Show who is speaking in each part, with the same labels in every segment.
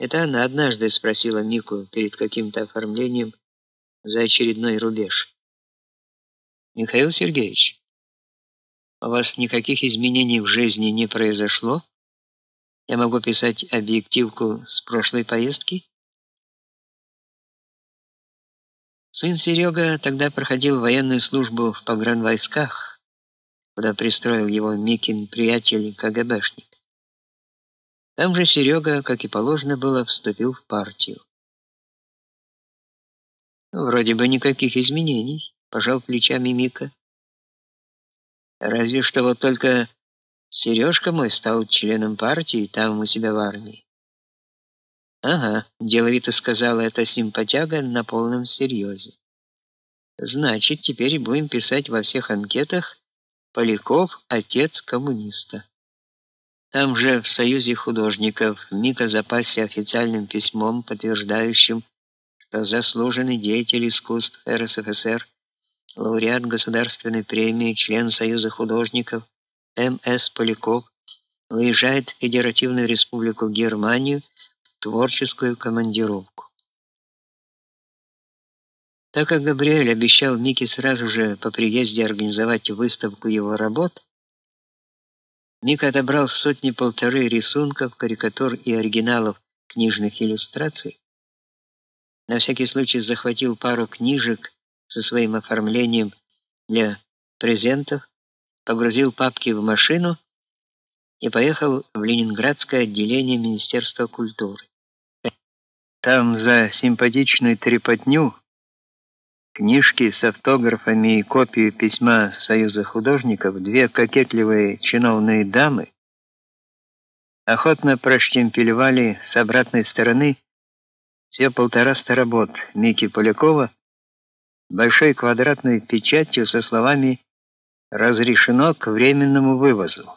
Speaker 1: Это она однажды спросила Мику перед каким-то оформлением за очередной рубеж. Михаил Сергеевич, у вас никаких изменений в жизни не произошло? Я могу писать объективку с прошлой поездки? Сын Серега тогда проходил военную службу в погранвойсках, куда пристроил его Микин приятель КГБшник. Там же Серега, как и положено было, вступил в партию. Вроде бы никаких изменений, пожал плечами Мика. Разве что вот только Сережка мой стал членом партии там у себя в армии. Ага, деловито сказала эта симпатяга на полном серьезе. Значит, теперь будем писать во всех анкетах Поляков отец коммуниста. Там же в Союзе художников Мика запасся официальным письмом, подтверждающим, что заслуженный деятель искусств РСФСР, лауреат государственной премии, член Союза художников М.С. Поляков выезжает в Федеративную Республику Германию в творческую командировку. Так как Габриэль обещал Мике сразу же по приезде организовать выставку его работ, Мика отобрал сотни-полторы рисунков, карикатур и оригиналов книжных иллюстраций. На всякий случай захватил пару книжек со своим оформлением для презентов, погрузил папки в машину и поехал в Ленинградское отделение Министерства культуры. Там за симпатичную трепотню книжки с автографами и копию письма Союза художников две кокетливые чиновные дамы охотно проштемпелевали с обратной стороны все полтораста работ Мики Полякова большой квадратной печатью со словами «Разрешено к временному вывозу».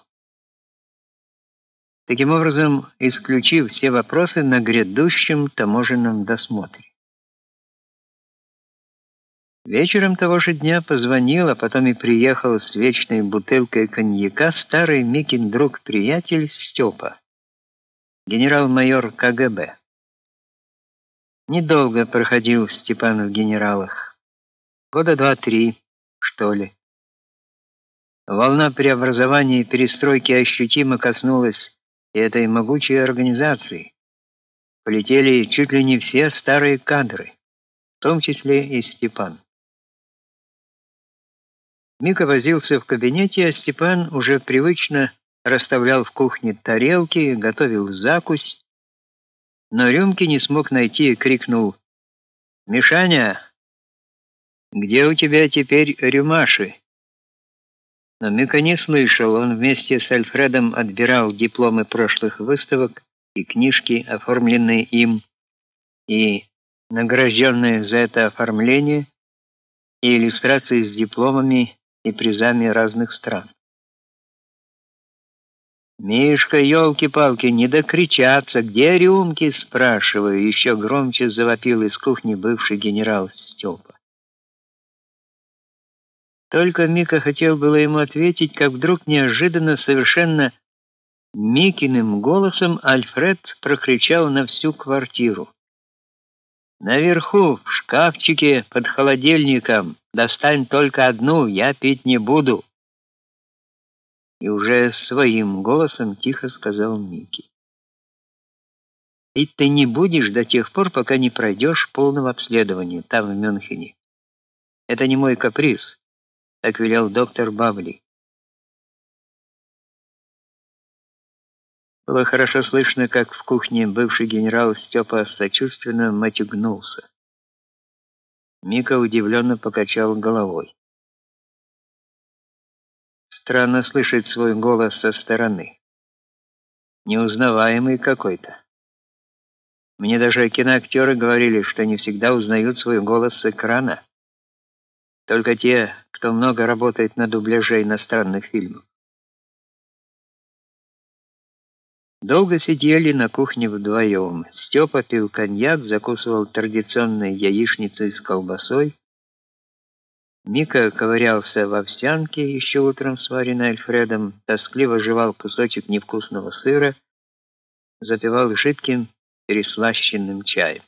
Speaker 1: Таким образом, исключив все вопросы на грядущем таможенном досмотре. Вечером того же дня позвонил, а потом и приехал с вечной бутылкой коньяка старый Микин друг-приятель Степа, генерал-майор КГБ. Недолго проходил Степан в генералах. Года два-три, что ли. Волна преобразования и перестройки ощутимо коснулась и этой могучей организации. Полетели чуть ли не все старые кадры, в том числе и Степан. Мика возился в кабинете, а Степан уже привычно расставлял в кухне тарелки, готовил закусь, но рюмки не смог найти и крикнул: "Мишаня, где у тебя теперь рюмаши?" Но Мика не слышал, он вместе с Альфредом отбирал дипломы прошлых выставок и книжки, оформленные им, и награжденные за это оформление, и иллюстрации с дипломами и призами разных стран. Мишка, елки-палки, не докричаться, где рюмки, спрашиваю, еще громче завопил из кухни бывший генерал Степа. Только Мика хотел было ему ответить, как вдруг неожиданно совершенно Микиным голосом Альфред прокричал на всю квартиру: Наверху, в шкафчике под холодильником, достань только одну, я пить не буду. И уже своим голосом тихо сказал Микки. И ты не будешь до тех пор, пока не пройдешь полного обследования там в Мюнхене. Это не мой каприз, так велел доктор Бабли. Было хорошо слышно, как в кухне бывший генерал Степа сочувственно матюгнулся. Мика удивленно покачал головой. Странно слышать свой голос со стороны. Неузнаваемый какой-то. Мне даже киноактеры говорили, что не всегда узнают свой голос с экрана. Только те, кто много работает на дубляже иностранных фильмов. Долго сидели на кухне вдвоем. Степа пил коньяк, закусывал традиционной яичницей с колбасой. Мика ковырялся в овсянке, еще утром сваренной Альфредом, тоскливо жевал кусочек невкусного сыра, запивал жидким переслащенным чаем.